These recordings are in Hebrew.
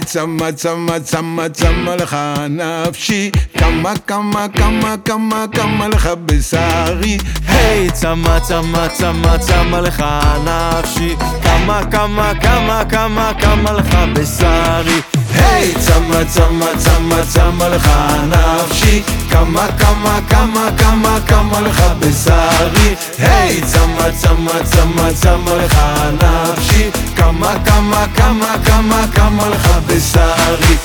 צמא צמא צמא צמא לך נפשי. כמה כמה כמה כמה כמה לך בשרי. היי, צמא, צמא, צמא, צמא לך נפשי. כמה, כמה, כמה, כמה, כמה לך בשרי. היי צמא צמא צמא צמא לך נפשי. כמה כמה כמה כמה כמה לך בשרי. היי צמא צמא צמא צמא לך נפשי. כמה כמה כמה כמה כמה לך בשרי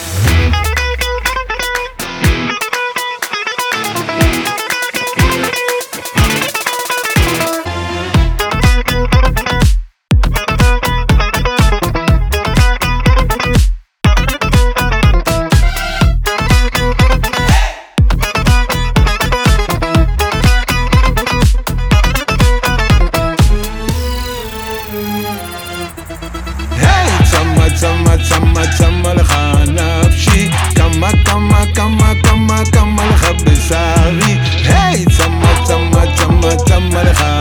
צמא צמא צמא צמא לך נפשי. כמה כמה כמה כמה כמה לך בשרי. היי צמא צמא צמא צמא לך